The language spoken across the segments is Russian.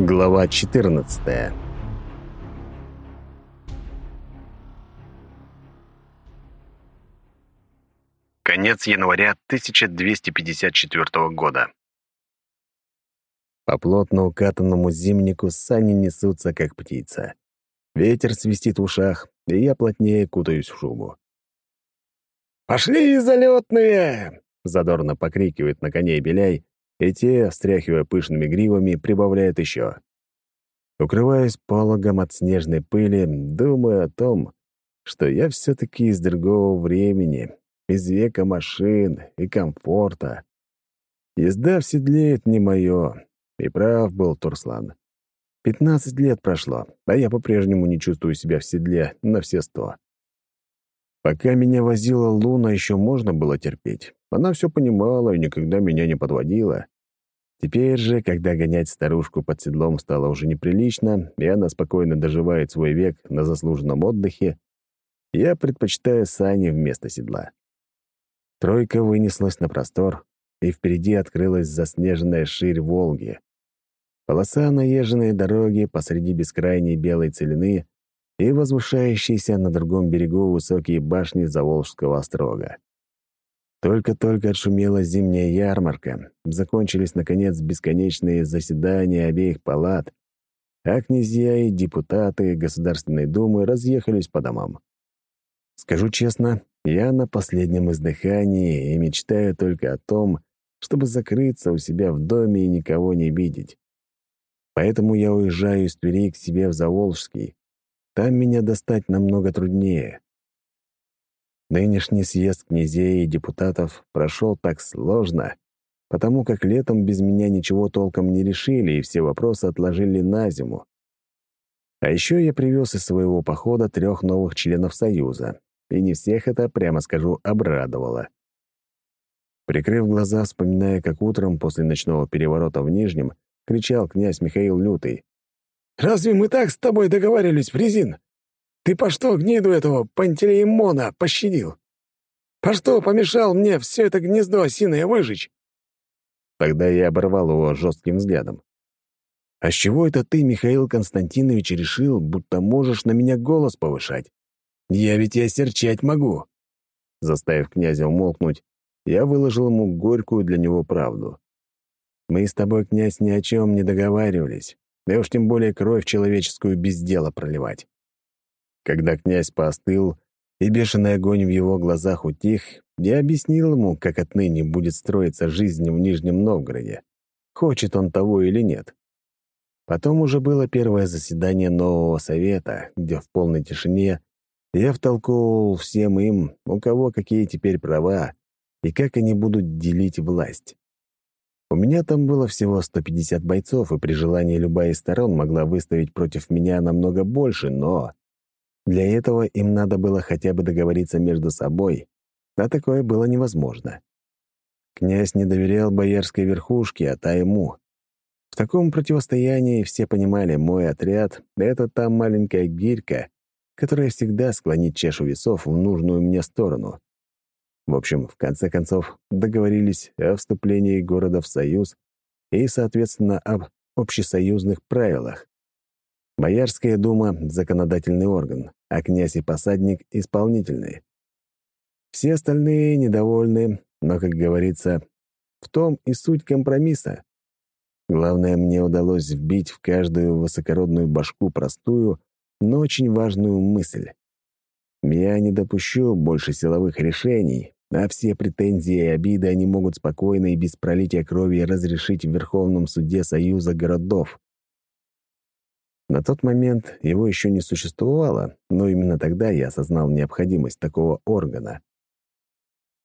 Глава 14 Конец января 1254 года. По плотно укатанному зимнику сани несутся, как птица. Ветер свистит в ушах, и я плотнее кутаюсь в шубу. «Пошли, залетные!» — задорно покрикивает на коней Беляй, и те, встряхивая пышными гривами, прибавляют еще. Укрываясь пологом от снежной пыли, думаю о том, что я все-таки из другого времени, из века машин и комфорта. Езда в седле — это не мое, и прав был Турслан. Пятнадцать лет прошло, а я по-прежнему не чувствую себя в седле на все сто. Пока меня возила Луна, еще можно было терпеть. Она все понимала и никогда меня не подводила. Теперь же, когда гонять старушку под седлом стало уже неприлично, и она спокойно доживает свой век на заслуженном отдыхе, я предпочитаю сани вместо седла. Тройка вынеслась на простор, и впереди открылась заснеженная ширь Волги. Полоса наезженной дороги посреди бескрайней белой целины и возвышающиеся на другом берегу высокие башни Заволжского острога. Только-только отшумела зимняя ярмарка, закончились, наконец, бесконечные заседания обеих палат, а князья и депутаты Государственной Думы разъехались по домам. Скажу честно, я на последнем издыхании и мечтаю только о том, чтобы закрыться у себя в доме и никого не видеть. Поэтому я уезжаю из Твери к себе в Заволжский, там меня достать намного труднее. Нынешний съезд князей и депутатов прошел так сложно, потому как летом без меня ничего толком не решили и все вопросы отложили на зиму. А еще я привез из своего похода трех новых членов Союза, и не всех это, прямо скажу, обрадовало. Прикрыв глаза, вспоминая, как утром после ночного переворота в Нижнем кричал князь Михаил Лютый. Разве мы так с тобой договаривались, Фрезин? Ты по что гниду этого Пантелеймона пощадил? По что помешал мне все это гнездо осиное выжечь?» Тогда я оборвал его жестким взглядом. «А с чего это ты, Михаил Константинович, решил, будто можешь на меня голос повышать? Я ведь и осерчать могу!» Заставив князя умолкнуть, я выложил ему горькую для него правду. «Мы с тобой, князь, ни о чем не договаривались да уж тем более кровь человеческую без дела проливать. Когда князь поостыл, и бешеный огонь в его глазах утих, я объяснил ему, как отныне будет строиться жизнь в Нижнем Новгороде, хочет он того или нет. Потом уже было первое заседание нового совета, где в полной тишине я втолковывал всем им, у кого какие теперь права и как они будут делить власть. У меня там было всего 150 бойцов, и при желании любая из сторон могла выставить против меня намного больше, но для этого им надо было хотя бы договориться между собой, а такое было невозможно. Князь не доверял боярской верхушке, а та ему. В таком противостоянии все понимали, мой отряд — это та маленькая гирька, которая всегда склонит чашу весов в нужную мне сторону. В общем, в конце концов, договорились о вступлении города в Союз и, соответственно, об общесоюзных правилах. Боярская дума — законодательный орган, а князь и посадник — исполнительный. Все остальные недовольны, но, как говорится, в том и суть компромисса. Главное, мне удалось вбить в каждую высокородную башку простую, но очень важную мысль. Я не допущу больше силовых решений, а все претензии и обиды они могут спокойно и без пролития крови разрешить в Верховном суде Союза городов. На тот момент его еще не существовало, но именно тогда я осознал необходимость такого органа.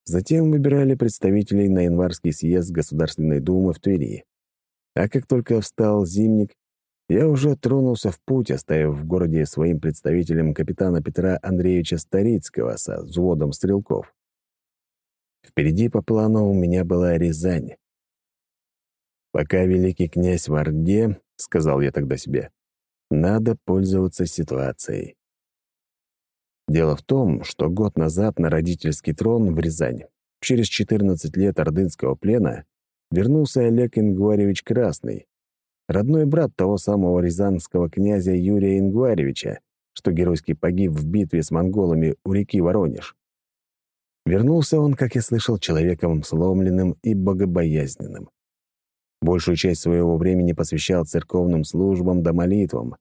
Затем выбирали представителей на январский съезд Государственной Думы в Твери. А как только встал зимник, я уже тронулся в путь, оставив в городе своим представителем капитана Петра Андреевича Старицкого со взводом стрелков. Впереди по плану у меня была Рязань. «Пока великий князь в Орде», — сказал я тогда себе, — «надо пользоваться ситуацией». Дело в том, что год назад на родительский трон в Рязань, через 14 лет ордынского плена, вернулся Олег Ингваревич Красный, родной брат того самого рязанского князя Юрия Ингваревича, что геройски погиб в битве с монголами у реки Воронеж. Вернулся он, как я слышал, человеком сломленным и богобоязненным. Большую часть своего времени посвящал церковным службам да молитвам.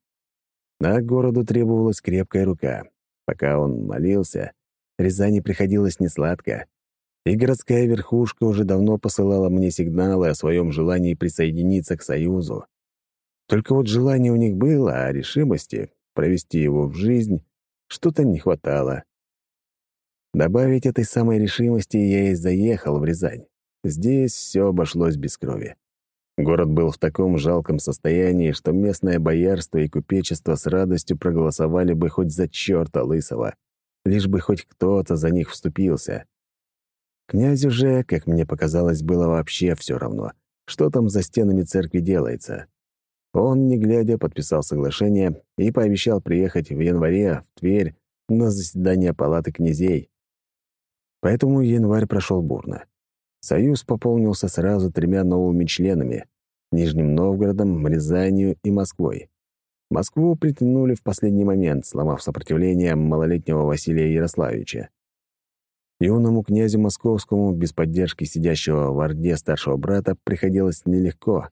А городу требовалась крепкая рука. Пока он молился, Рязани приходилось несладко. И городская верхушка уже давно посылала мне сигналы о своем желании присоединиться к Союзу. Только вот желание у них было, а решимости провести его в жизнь что-то не хватало. Добавить этой самой решимости я и заехал в Рязань. Здесь все обошлось без крови. Город был в таком жалком состоянии, что местное боярство и купечество с радостью проголосовали бы хоть за черта лысого, лишь бы хоть кто-то за них вступился. Князю же, как мне показалось, было вообще все равно, что там за стенами церкви делается. Он, не глядя, подписал соглашение и пообещал приехать в январе в Тверь на заседание палаты князей. Поэтому январь прошел бурно. Союз пополнился сразу тремя новыми членами — Нижним Новгородом, Рязанью и Москвой. Москву притянули в последний момент, сломав сопротивление малолетнего Василия Ярославича. Юному князю московскому без поддержки сидящего в Орде старшего брата приходилось нелегко,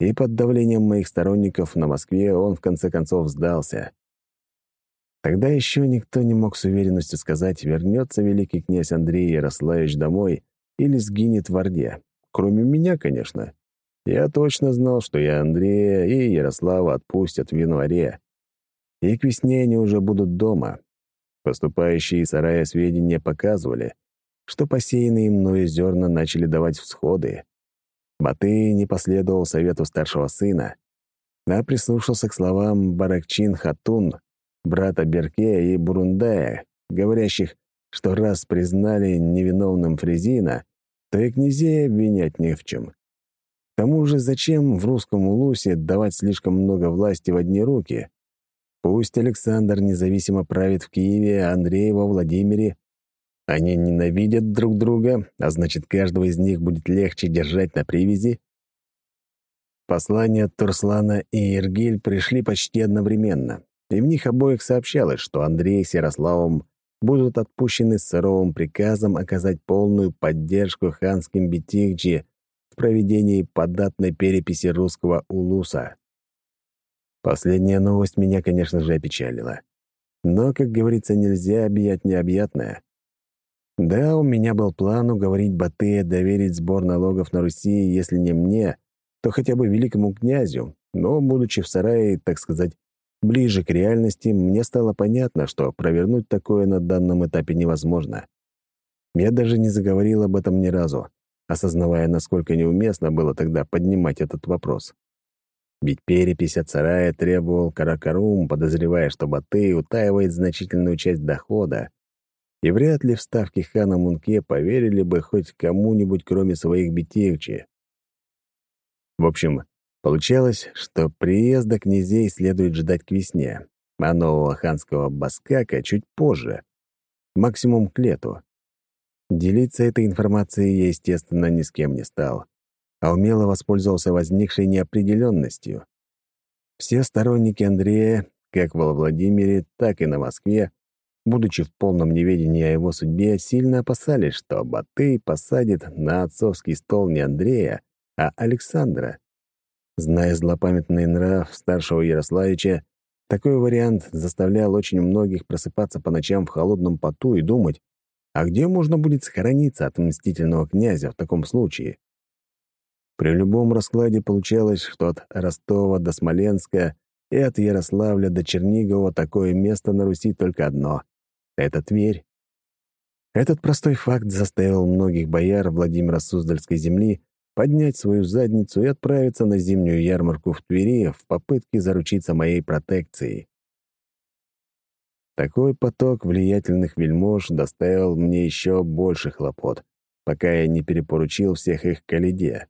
и под давлением моих сторонников на Москве он в конце концов сдался. Тогда еще никто не мог с уверенностью сказать, вернется великий князь Андрей Ярославич домой или сгинет в Орде. Кроме меня, конечно. Я точно знал, что я Андрея и Ярослава отпустят в январе. И к весне они уже будут дома. Поступающие из сарая сведения показывали, что посеянные мною зерна начали давать всходы. Батый не последовал совету старшего сына, а прислушался к словам Баракчин Хатун, брата Берке и Бурундая, говорящих, что раз признали невиновным Фрезина, то и князей обвинять не в чем. К тому же зачем в русском улусе давать слишком много власти в одни руки? Пусть Александр независимо правит в Киеве, а Андрей во Владимире, они ненавидят друг друга, а значит, каждого из них будет легче держать на привязи? Послания Турслана и Иргиль пришли почти одновременно, и в них обоих сообщалось, что Андрей с Ярославом будут отпущены с суровым приказом оказать полную поддержку ханским бетигджи в проведении податной переписи русского улуса. Последняя новость меня, конечно же, опечалила. Но, как говорится, нельзя объять необъятное. Да, у меня был план уговорить Батыя доверить сбор налогов на Руси, если не мне, то хотя бы великому князю, но, будучи в сарае, так сказать, ближе к реальности, мне стало понятно, что провернуть такое на данном этапе невозможно. Я даже не заговорил об этом ни разу, осознавая, насколько неуместно было тогда поднимать этот вопрос. Ведь перепись от сарая требовал Каракарум, подозревая, что Батый утаивает значительную часть дохода, и вряд ли в ставки хана Мунке поверили бы хоть кому-нибудь, кроме своих битевчи. В общем, получалось, что приезда князей следует ждать к весне, а нового ханского баскака чуть позже, максимум к лету. Делиться этой информацией я, естественно, ни с кем не стал, а умело воспользовался возникшей неопределенностью. Все сторонники Андрея, как во Владимире, так и на Москве, будучи в полном неведении о его судьбе, сильно опасались, что Батый посадит на отцовский стол не Андрея, а Александра. Зная злопамятный нрав старшего Ярославича, такой вариант заставлял очень многих просыпаться по ночам в холодном поту и думать, а где можно будет сохраниться от мстительного князя в таком случае? При любом раскладе получалось, что от Ростова до Смоленска и от Ярославля до Чернигова такое место на Руси только одно это Тверь. Этот простой факт заставил многих бояр Владимира Суздальской земли поднять свою задницу и отправиться на зимнюю ярмарку в Твери в попытке заручиться моей протекцией. Такой поток влиятельных вельмож доставил мне еще больше хлопот, пока я не перепоручил всех их к Алиде.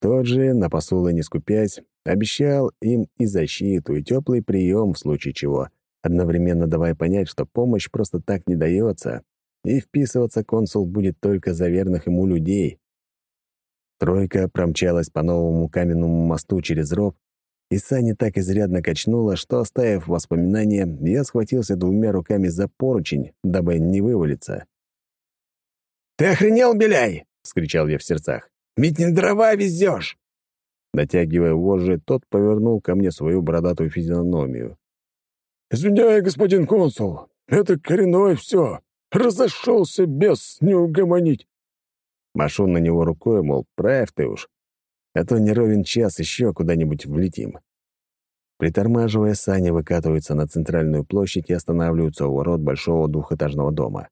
Тот же, на посулы не скупясь, обещал им и защиту, и теплый прием в случае чего, одновременно давая понять, что помощь просто так не дается, и вписываться консул будет только за верных ему людей. Тройка промчалась по новому каменному мосту через ров, и Сани так изрядно качнула, что, оставив воспоминания, я схватился двумя руками за поручень, дабы не вывалиться. «Ты охренел, Беляй!» — скричал я в сердцах. «Ведь не дрова везешь!» Натягивая вожжи, тот повернул ко мне свою бородатую физиономию. «Извиняй, господин консул, это коренной все. Разошелся без не угомонить. Машу на него рукой, мол, правь ты уж. А то не ровен час еще куда-нибудь влетим. Притормаживая, сани выкатываются на центральную площадь и останавливаются у ворот большого двухэтажного дома.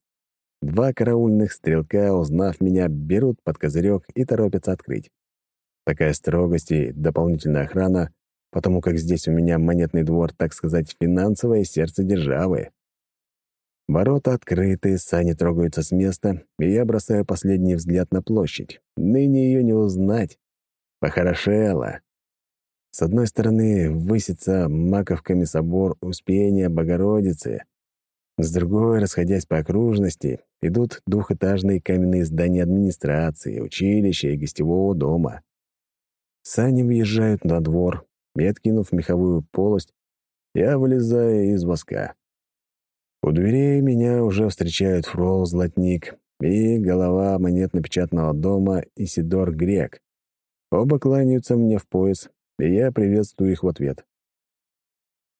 Два караульных стрелка, узнав меня, берут под козырек и торопятся открыть. Такая строгость и дополнительная охрана, потому как здесь у меня монетный двор, так сказать, финансовое сердце державы. Ворота открыты, сани трогаются с места, и я бросаю последний взгляд на площадь. Ныне ее не узнать. Похорошело. С одной стороны высится маковками собор Успения Богородицы. С другой, расходясь по окружности, идут двухэтажные каменные здания администрации, училища и гостевого дома. Сани въезжают на двор, и, меховую полость, я вылезаю из воска. У дверей меня уже встречают Фрол Златник и голова монетно-печатного дома Исидор Грек. Оба кланяются мне в пояс, и я приветствую их в ответ.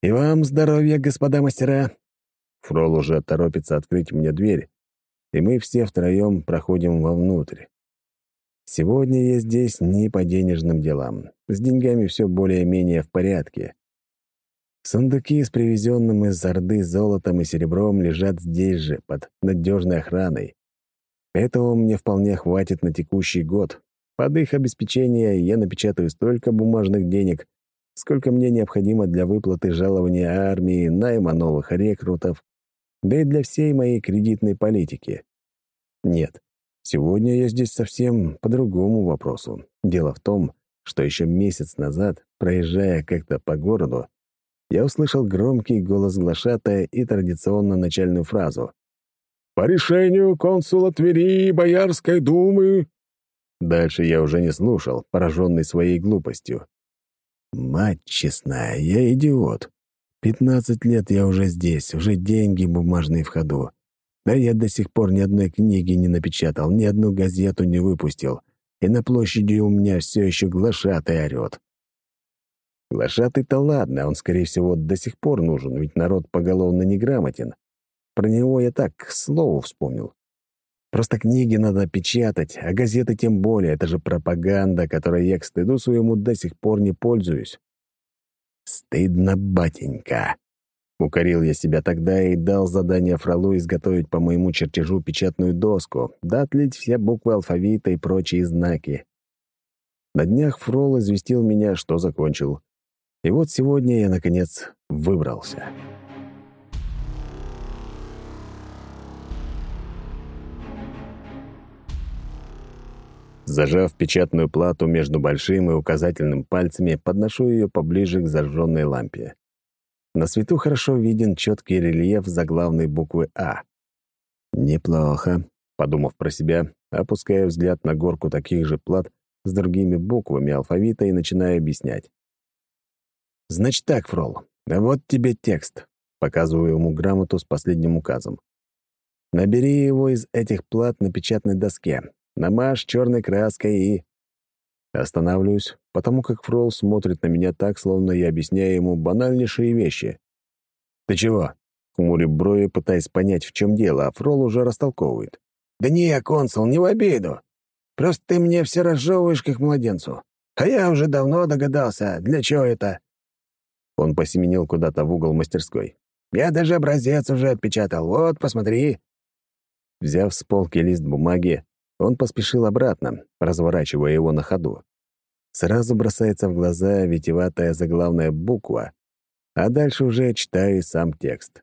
«И вам здоровья, господа мастера!» Фрол уже торопится открыть мне дверь, и мы все втроем проходим вовнутрь. Сегодня я здесь не по денежным делам. С деньгами все более-менее в порядке. Сундуки с привезенным из Орды золотом и серебром лежат здесь же, под надежной охраной. Этого мне вполне хватит на текущий год. Под их обеспечение я напечатаю столько бумажных денег, сколько мне необходимо для выплаты жалования армии, найма новых рекрутов, да и для всей моей кредитной политики. Нет, сегодня я здесь совсем по другому вопросу. Дело в том, что еще месяц назад, проезжая как-то по городу, я услышал громкий голос глашатая и традиционно начальную фразу. «По решению консула Твери и Боярской думы...» Дальше я уже не слушал, пораженный своей глупостью. «Мать честная, я идиот. Пятнадцать лет я уже здесь, уже деньги бумажные в ходу. Да я до сих пор ни одной книги не напечатал, ни одну газету не выпустил, и на площади у меня все еще глашатый орет. Глашатый-то ладно, он, скорее всего, до сих пор нужен, ведь народ поголовно неграмотен. Про него я так, к слову, вспомнил. Просто книги надо печатать, а газеты тем более. Это же пропаганда, которой я к стыду своему до сих пор не пользуюсь. Стыдно, батенька. Укорил я себя тогда и дал задание Фролу изготовить по моему чертежу печатную доску, да отлить все буквы алфавита и прочие знаки. На днях Фрол известил меня, что закончил. И вот сегодня я, наконец, выбрался. Зажав печатную плату между большим и указательным пальцами, подношу ее поближе к зажженной лампе. На свету хорошо виден четкий рельеф заглавной буквы «А». «Неплохо», — подумав про себя, опускаю взгляд на горку таких же плат с другими буквами алфавита и начинаю объяснять. «Значит так, Фрол, вот тебе текст». Показываю ему грамоту с последним указом. Набери его из этих плат на печатной доске, намажь черной краской и... Останавливаюсь, потому как Фрол смотрит на меня так, словно я объясняю ему банальнейшие вещи. «Ты чего?» — хмурю брови, пытаясь понять, в чем дело, а Фрол уже растолковывает. «Да не, консул, не в обиду. Просто ты мне все разжевываешь, как младенцу. А я уже давно догадался, для чего это. Он посеменил куда-то в угол мастерской. «Я даже образец уже отпечатал. Вот, посмотри». Взяв с полки лист бумаги, он поспешил обратно, разворачивая его на ходу. Сразу бросается в глаза витиеватая заглавная буква, а дальше уже читаю сам текст.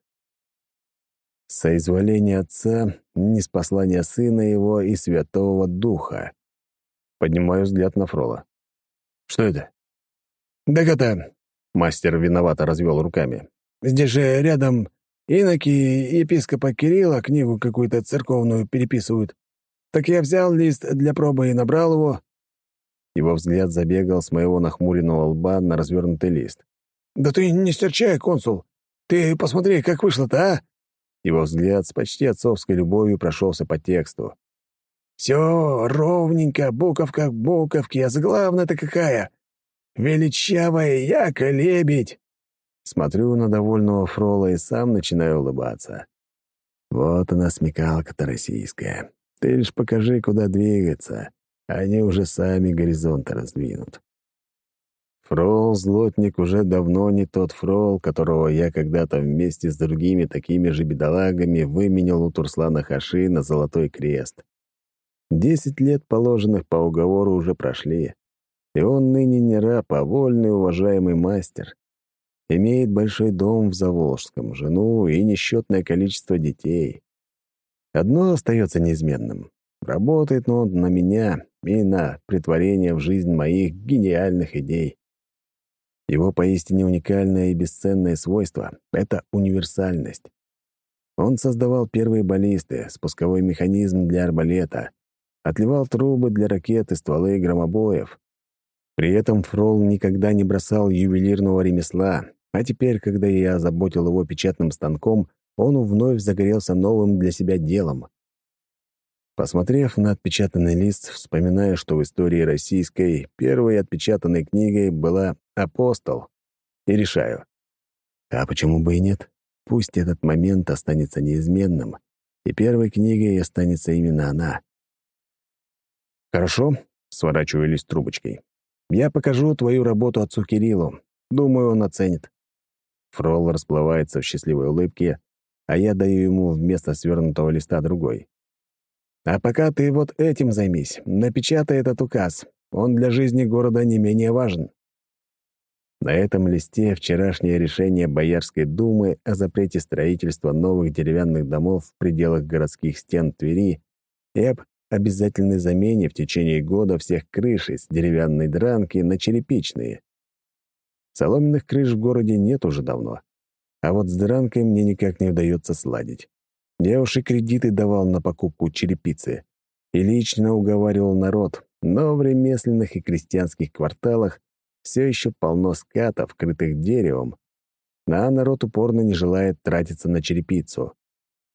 «Соизволение Отца, не послания Сына Его и Святого Духа». Поднимаю взгляд на Фрола. «Что это?» «Так это Мастер виновато развел руками. «Здесь же рядом иноки епископа Кирилла книгу какую-то церковную переписывают. Так я взял лист для пробы и набрал его. Его взгляд забегал с моего нахмуренного лба на развернутый лист. «Да ты не серчай, консул! Ты посмотри, как вышло-то, а!» Его взгляд с почти отцовской любовью прошелся по тексту. «Все ровненько, буковка к буковке, а заглавная-то какая? Величавая яко-лебедь!» Смотрю на довольного Фрола и сам начинаю улыбаться. Вот она смекалка-то российская. Ты лишь покажи, куда двигаться. Они уже сами горизонты раздвинут. Фрол-злотник уже давно не тот фрол, которого я когда-то вместе с другими такими же бедолагами выменял у Турслана Хаши на Золотой Крест. Десять лет, положенных по уговору, уже прошли, и он ныне не раб, а вольный уважаемый мастер. Имеет большой дом в Заволжском, жену и несчетное количество детей. Одно остается неизменным. Работает он на меня и на притворение в жизнь моих гениальных идей. Его поистине уникальное и бесценное свойство — это универсальность. Он создавал первые баллисты, спусковой механизм для арбалета, отливал трубы для ракет и стволы громобоев. При этом Фрол никогда не бросал ювелирного ремесла, а теперь, когда я заботил его печатным станком, он вновь загорелся новым для себя делом. Посмотрев на отпечатанный лист, вспоминая, что в истории российской первой отпечатанной книгой была «Апостол», и решаю. А почему бы и нет? Пусть этот момент останется неизменным, и первой книгой останется именно она. «Хорошо», — сворачиваю лист трубочкой. «Я покажу твою работу отцу Кириллу. Думаю, он оценит». Фрол расплывается в счастливой улыбке, а я даю ему вместо свернутого листа другой. «А пока ты вот этим займись. Напечатай этот указ. Он для жизни города не менее важен». На этом листе вчерашнее решение Боярской думы о запрете строительства новых деревянных домов в пределах городских стен Твери и об обязательной замене в течение года всех крыш из деревянной дранки на черепичные. Соломенных крыш в городе нет уже давно. А вот с дранкой мне никак не удается сладить. Я уж и кредиты давал на покупку черепицы. И лично уговаривал народ, но в ремесленных и крестьянских кварталах все еще полно скатов, крытых деревом, а народ упорно не желает тратиться на черепицу.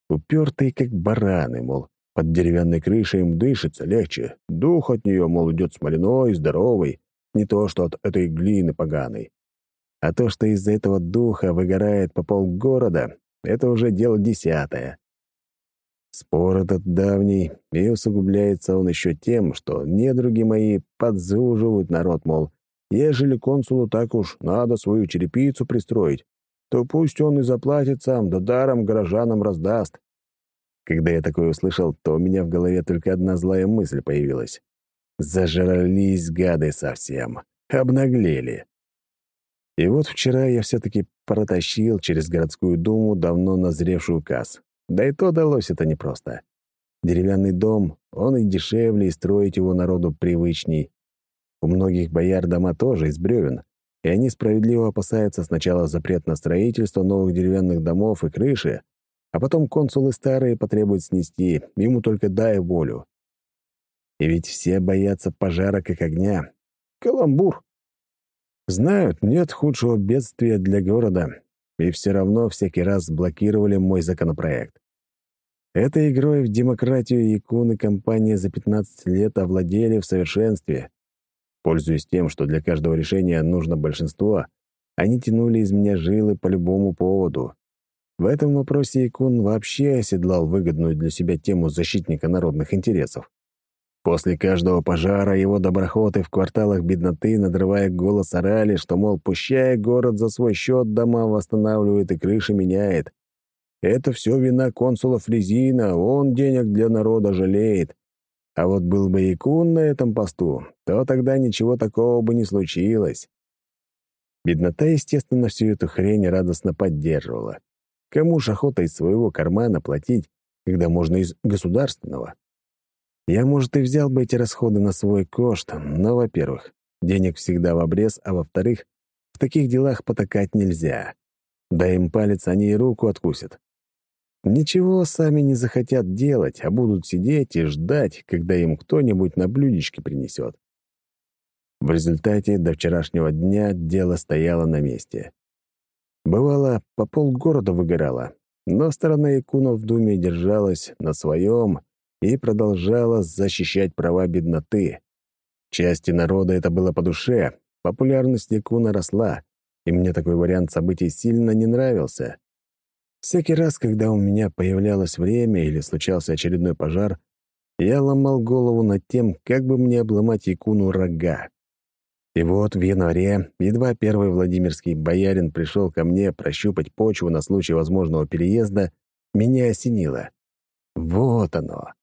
Упертые, как бараны, мол, под деревянной крышей им дышится легче, дух от нее, мол, идет смоляной, здоровый, не то что от этой глины поганой. А то, что из-за этого духа выгорает по полгорода, это уже дело десятое. Спор этот давний, и усугубляется он еще тем, что недруги мои подзуживают народ, мол, ежели консулу так уж надо свою черепицу пристроить, то пусть он и заплатит сам, да даром горожанам раздаст. Когда я такое услышал, то у меня в голове только одна злая мысль появилась. Зажрались гады совсем, обнаглели. И вот вчера я все-таки протащил через городскую думу давно назревший указ. Да и то далось это непросто. Деревянный дом, он и дешевле, и строить его народу привычней. У многих бояр дома тоже из бревен, и они справедливо опасаются сначала запрет на строительство новых деревянных домов и крыши, а потом консулы старые потребуют снести, ему только дай волю. И ведь все боятся пожара как огня. Каламбур. Знают, нет худшего бедствия для города, и все равно всякий раз блокировали мой законопроект. Этой игрой в демократию якуны компания за 15 лет овладели в совершенстве. Пользуясь тем, что для каждого решения нужно большинство, они тянули из меня жилы по любому поводу. В этом вопросе Якун вообще оседлал выгодную для себя тему защитника народных интересов. После каждого пожара его доброхоты в кварталах бедноты, надрывая голос, орали, что, мол, пущая город за свой счет дома восстанавливает и крыши меняет. Это все вина консула Фрезина, он денег для народа жалеет. А вот был бы Якун на этом посту, то тогда ничего такого бы не случилось. Беднота, естественно, всю эту хрень радостно поддерживала. Кому ж охота из своего кармана платить, когда можно из государственного? Я, может, и взял бы эти расходы на свой кошт, но, во-первых, денег всегда в обрез, а во-вторых, в таких делах потакать нельзя. Дай им палец, они и руку откусят. Ничего сами не захотят делать, а будут сидеть и ждать, когда им кто-нибудь на блюдечке принесет. В результате до вчерашнего дня дело стояло на месте. Бывало, по полгорода выгорало, но сторона Якуна в Думе держалась на своем и продолжала защищать права бедноты. Части народа это было по душе, популярность Якуна росла, и мне такой вариант событий сильно не нравился. Всякий раз, когда у меня появлялось время или случался очередной пожар, я ломал голову над тем, как бы мне обломать Якуну рога. И вот в январе, едва первый Владимирский боярин пришел ко мне прощупать почву на случай возможного переезда, меня осенило. Вот оно.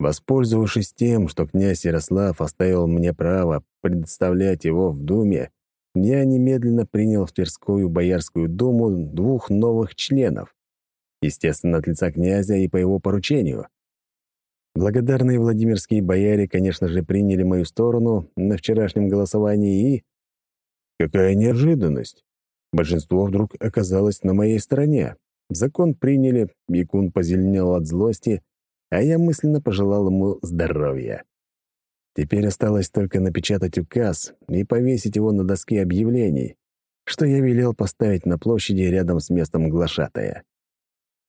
Воспользовавшись тем, что князь Ярослав оставил мне право представлять его в Думе, я немедленно принял в Тверскую Боярскую думу двух новых членов. Естественно, от лица князя и по его поручению. Благодарные Владимирские бояре, конечно же, приняли мою сторону на вчерашнем голосовании и... Какая неожиданность! Большинство вдруг оказалось на моей стороне. Закон приняли, Якун позеленел от злости, а я мысленно пожелал ему здоровья. Теперь осталось только напечатать указ и повесить его на доске объявлений, что я велел поставить на площади рядом с местом глашатая.